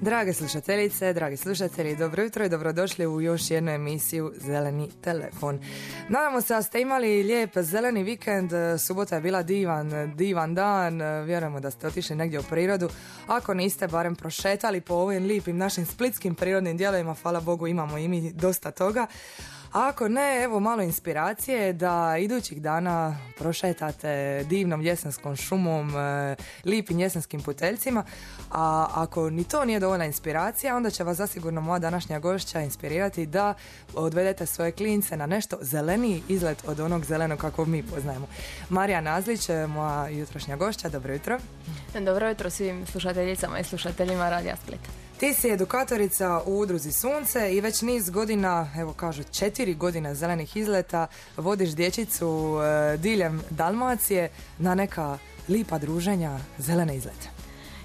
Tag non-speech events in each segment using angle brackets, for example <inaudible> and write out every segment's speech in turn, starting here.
Drage slušateljice, dragi slušatelji, dobro jutro i dobrodošli u još jednu emisiju Zeleni telefon. Nadamo se da ste imali lijep zeleni vikend, subota je bila divan, divan dan, vjerujemo da ste otišli negdje u prirodu. Ako niste, barem prošetali po ovim lijepim našim splitskim prirodnim dijelovima, hvala Bogu imamo i mi dosta toga. Ako ne, evo malo inspiracije da idućih dana prošetate divnom jesenskom šumom, e, lipim jesenskim puteljcima, a ako ni to nije dovoljna inspiracija, onda će vas zasigurno moja današnja gošća inspirirati da odvedete svoje klince na nešto zeleniji izlet od onog zelenog kako mi poznajemo. Marija Nazlić, e, moja jutrošnja gošća, dobro jutro. Dobro jutro svim slušateljicama i slušateljima Radija Splita. Ti si edukatorica u udruzi Sunce i već niz godina, evo kažu četiri godine zelenih izleta, vodiš dječicu e, diljem Dalmacije na neka lipa druženja zelene izlete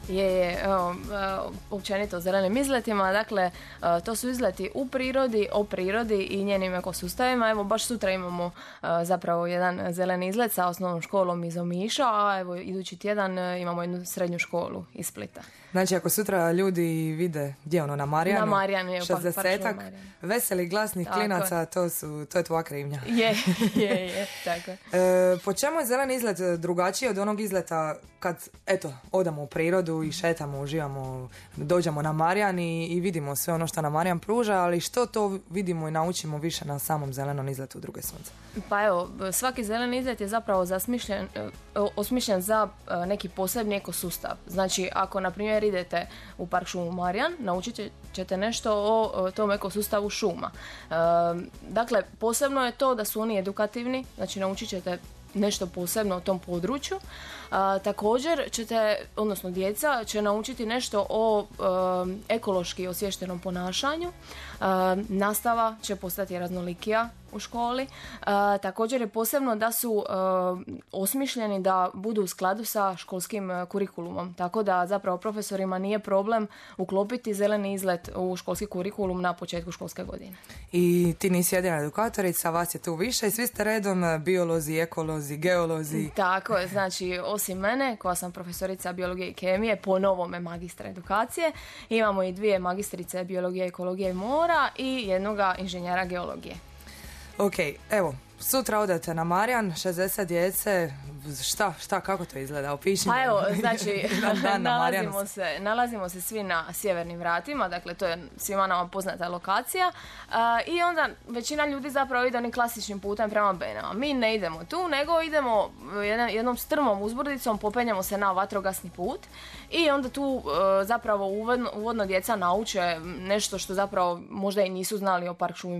je, evo, općenito zelenim izletima. Dakle, e, to su izleti u prirodi, o prirodi i njenim ekosustavima. Evo, baš sutra imamo e, zapravo jedan zeleni izlet sa osnovnom školom iz Omiša, a evo, idući tjedan e, imamo jednu srednju školu iz Splita. Znači, ako sutra ljudi vide gdje ono, na Marijanu, na Marijanu je, 60 veseli glasnih klinaca, to, su, to je tvoja krivnja. <laughs> Je, je, je, tako. E, po čemu je zeleni izlet drugačiji od onog izleta kad, eto, odamo u prirodu i šetamo, uživamo, dođemo na Marijan i, i vidimo sve ono što nam Marijan pruža, ali što to vidimo i naučimo više na samom zelenom izletu u druge sunce? Pa evo, svaki zeleni izlet je zapravo zasmišljen, e, osmišljen za e, neki posebni ekosustav. Znači, ako na primjer idete u park šumu Marijan, naučit ćete nešto o tom ekosustavu šuma. E, dakle, posebno je to da su oni edukativni, znači naučit ćete nešto posebno o tom području. također ćete, odnosno djeca će naučiti nešto o ekološki osviještenom ponašanju. nastava će postati raznolikija u školi. također je posebno da su osmišljeni da budu u skladu sa školskim kurikulumom. Tako da zapravo profesorima nije problem uklopiti zeleni izlet u školski kurikulum na početku školske godine. I ti nisi jedina edukatorica, vas je tu više i svi ste redom biolozi, ekolozi, geolozi. Tako je, znači osim mene koja sam profesorica biologije i kemije, po novome magistra edukacije, imamo i dvije magistrice biologije, ekologije i mora i jednoga inženjera geologije. Ok, evo, sutra odete na Marijan, 60 djece, šta, šta, kako to izgleda? Opiši Pa evo, znači, <laughs> <laughs> nalazimo, se, nalazimo se svi na sjevernim vratima, dakle to je svima nama poznata lokacija i onda većina ljudi zapravo ide onim klasičnim putem prema Benama. Mi ne idemo tu, nego idemo jednom strmom uzbrdicom, popenjamo se na vatrogasni put i onda tu e, zapravo uvodno, uvodno djeca nauče nešto što zapravo možda i nisu znali o Park šumi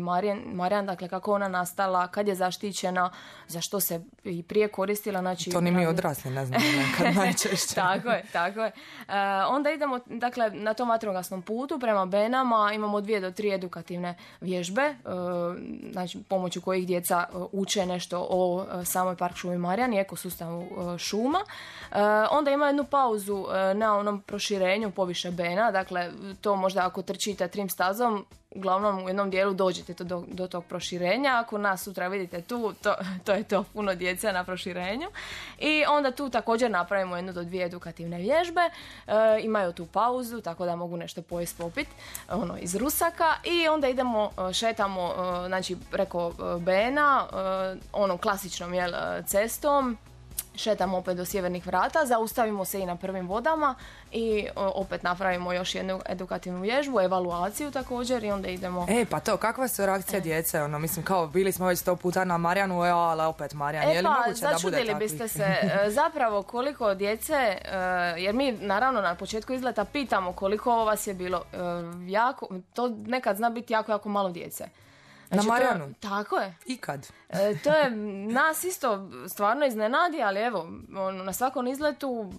Marijan, dakle kako ona nastala, kad je zaštićena, za što se i prije koristila. Znači, to ni mi odrasli ne znamo <laughs> kad najčešće. tako je, tako je. E, onda idemo dakle, na tom vatrogasnom putu prema Benama, imamo dvije do tri edukativne vježbe, e, znači pomoću kojih djeca uče nešto o samoj Park šumi Marijan i ekosustavu šuma. Onda ima jednu pauzu na onom proširenju poviše Bena, dakle to možda ako trčite trim stazom, uglavnom u jednom dijelu dođete to do, do tog proširenja, ako nas sutra vidite tu, to, to je to puno djece na proširenju. I onda tu također napravimo jednu do dvije edukativne vježbe, e, imaju tu pauzu, tako da mogu nešto pojest popit, ono iz rusaka. I onda idemo, e, šetamo, e, znači preko Bena, onom klasičnom jel, cestom, šetamo opet do sjevernih vrata, zaustavimo se i na prvim vodama i opet napravimo još jednu edukativnu vježbu, evaluaciju također i onda idemo... E, pa to, kakva su reakcija e. djece? Ono, mislim, kao bili smo već sto puta na Marijanu, e, ali opet Marijan, e, je li pa, moguće da bude biste se e, zapravo koliko djece, e, jer mi naravno na početku izleta pitamo koliko vas je bilo jako, to nekad zna biti jako, jako malo djece. Znači, na Marijanu? tako je. Ikad? E, to je nas isto stvarno iznenadi, ali evo, on, na svakom izletu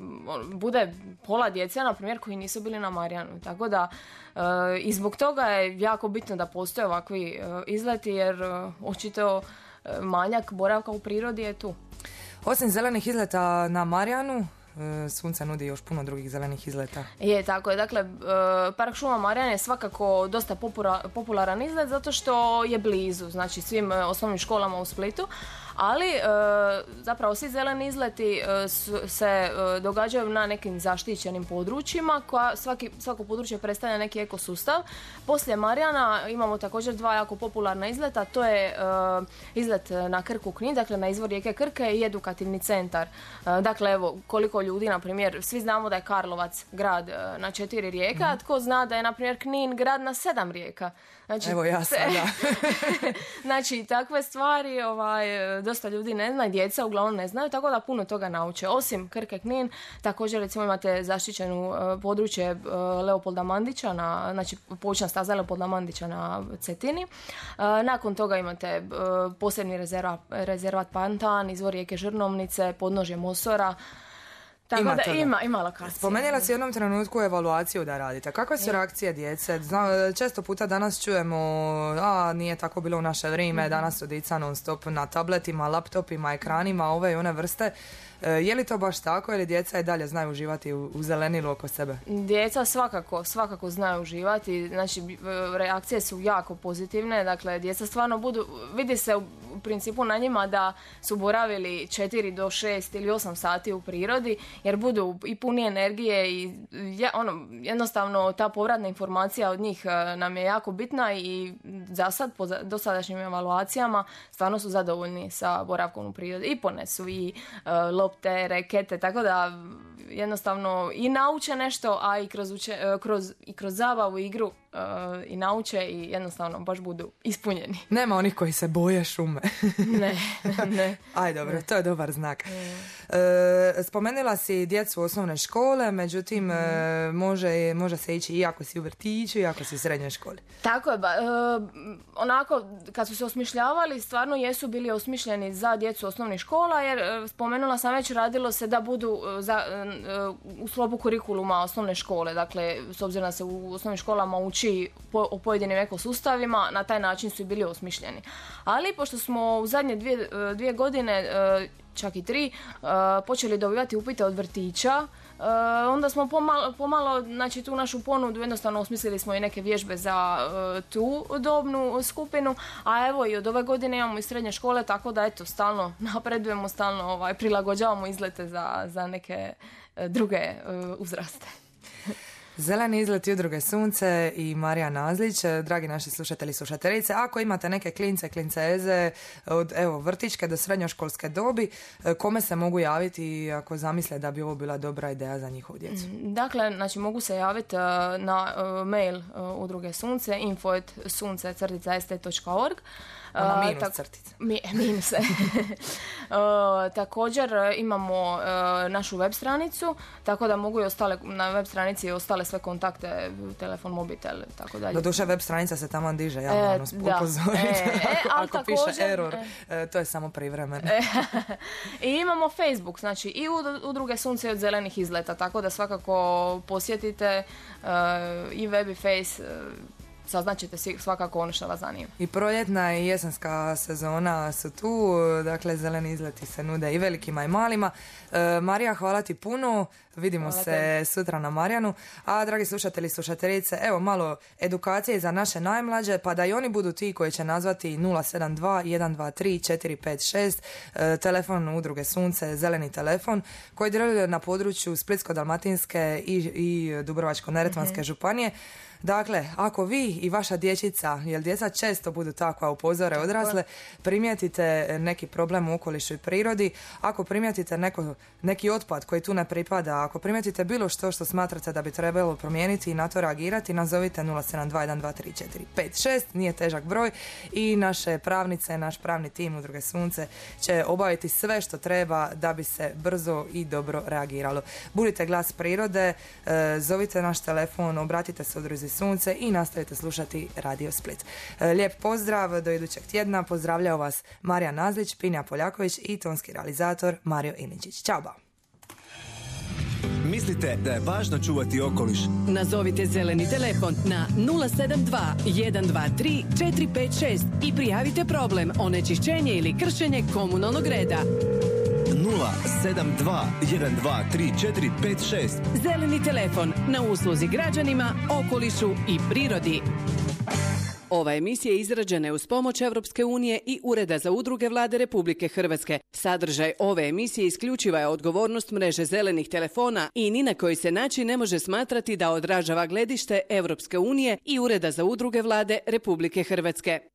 bude pola djece, na primjer, koji nisu bili na Marijanu. Tako da e, i zbog toga je jako bitno da postoje ovakvi e, izleti, jer očito manjak boravka u prirodi je tu. Osim zelenih izleta na Marijanu, e, sunce nudi još puno drugih zelenih izleta. Je, tako je. Dakle, e, Park šuma Marijan je svakako dosta popularan izlet zato što je blizu, znači svim e, osnovnim školama u Splitu, ali e, zapravo svi zeleni izleti e, se e, događaju na nekim zaštićenim područjima koja svaki, svako područje predstavlja neki ekosustav. Poslije Marijana imamo također dva jako popularna izleta, to je izlet na Krku Knin, dakle na izvor rijeke Krke i edukativni centar. Dakle, evo, koliko ljudi, na primjer, svi znamo da je Karlovac grad na četiri rijeka, a tko zna da je, na primjer, Knin grad na sedam rijeka. Znači, Evo ja sada. <laughs> <laughs> znači, takve stvari ovaj, dosta ljudi ne zna, djeca uglavnom ne znaju, tako da puno toga nauče. Osim Krke Knin, također recimo imate zaštićenu uh, područje uh, Leopolda Mandića, na, znači poučna staza Leopolda Mandića na Cetini. Uh, nakon toga imate posebni rezervat, rezervat Pantan, izvor rijeke Žrnovnice, podnožje Mosora, tako ima da ima, ima lokacija. Spomenula si u jednom trenutku evaluaciju da radite. Kakve su reakcije djece? često puta danas čujemo, a nije tako bilo u naše vrijeme, mm danas su dica non stop na tabletima, laptopima, ekranima, ove i one vrste. E, je li to baš tako ili djeca i dalje znaju uživati u, zelenilu oko sebe? Djeca svakako, svakako znaju uživati. Znači, e, reakcije su jako pozitivne. Dakle, djeca stvarno budu, vidi se u principu na njima da su boravili 4 do 6 ili 8 sati u prirodi, jer budu i puni energije i je, ono, jednostavno ta povratna informacija od njih e, nam je jako bitna i za sad po dosadašnjim evaluacijama stvarno su zadovoljni sa boravkom u prirodi i ponesu i uh, te rekete, tako da jednostavno i nauče nešto, a i kroz, uče, e, kroz, i kroz zabavu, igru uh, i nauče i jednostavno baš budu ispunjeni. <laughs> Nema onih koji se boje šume. <laughs> ne, ne. Aj dobro, to je dobar znak. E, spomenula si djecu osnovne škole, međutim mm može, može se ići i ako si u vrtiću i ako si u srednjoj školi. Tako je, ba, onako kad su se osmišljavali stvarno jesu bili osmišljeni za djecu osnovnih škola jer spomenula sam već radilo se da budu za, u slobu kurikuluma osnovne škole, dakle s obzirom da se u osnovnim školama uči po, o pojedinim ekosustavima, na taj način su i bili osmišljeni. Ali pošto smo u zadnje dvije, dvije godine, e, čak i tri, e, počeli dobivati upite od vrtića, e, onda smo pomalo, pomalo, znači tu našu ponudu jednostavno osmislili smo i neke vježbe za tu dobnu skupinu, a evo i od ove godine imamo i srednje škole, tako da eto, stalno <laughs> napredujemo, stalno ovaj, prilagođavamo izlete za, za neke druge uzraste. Zeleni izlet udruge Sunce i Marija Nazlić, dragi naši slušatelji i slušateljice, ako imate neke klince, klinceze od evo, vrtičke do srednjoškolske dobi, kome se mogu javiti ako zamisle da bi ovo bila dobra ideja za njihovu djecu? Mm, dakle, znači mogu se javiti na mail udruge Sunce, info.sunce.st.org ono minus crtica. Mi, <laughs> minuse. <laughs> također e, imamo e, našu web stranicu, tako da mogu i ostale, na web stranici ostale sve kontakte, telefon, mobitel, tako dalje. Doduše web stranica se tamo diže, ja e, ono upozoriti. E, <laughs> ako, ako piše error, to je samo privremeno. <laughs> I imamo Facebook, znači i udruge Sunce od zelenih izleta, tako da svakako posjetite i web i face saznaćete svakako ono što vas zanima. I proljetna i jesenska sezona su tu, dakle zeleni izleti se nude i velikima i malima. E, Marija, hvala ti puno, vidimo se sutra na Marijanu. A dragi slušatelji i slušateljice, evo malo edukacije za naše najmlađe, pa da i oni budu ti koji će nazvati 072 123 456, e, telefon udruge Sunce, zeleni telefon, koji djeluje na području Splitsko-Dalmatinske i, i Dubrovačko-Neretvanske mhm. županije. Dakle, ako vi i vaša dječica, jer djeca često budu takva upozore odrasle, primijetite neki problem u okolišu i prirodi, ako primijetite neko, neki otpad koji tu ne pripada, ako primijetite bilo što što smatrate da bi trebalo promijeniti i na to reagirati, nazovite 072123456, nije težak broj. I naše pravnice, naš pravni tim Udruge Sunce će obaviti sve što treba da bi se brzo i dobro reagiralo. Budite glas prirode, e, zovite naš telefon, obratite se udruzi sunce i nastavite slušati Radio Split. E, lijep pozdrav do idućeg tjedna. Pozdravljao vas Marija Nazlić, Pinja Poljaković i tonski realizator Mario Iničić. Ćao ba! Mislite da je važno čuvati okoliš? Nazovite zeleni telefon na 072 123 456 i prijavite problem onečišćenje ili kršenje komunalnog reda. 072 123456. Zeleni telefon na usluzi građanima, okolišu i prirodi. Ova emisija izrađena je uz pomoć Europske unije i Ureda za udruge vlade Republike Hrvatske. Sadržaj ove emisije isključiva je odgovornost mreže zelenih telefona i ni na koji se način ne može smatrati da odražava gledište Europske unije i Ureda za udruge vlade Republike Hrvatske.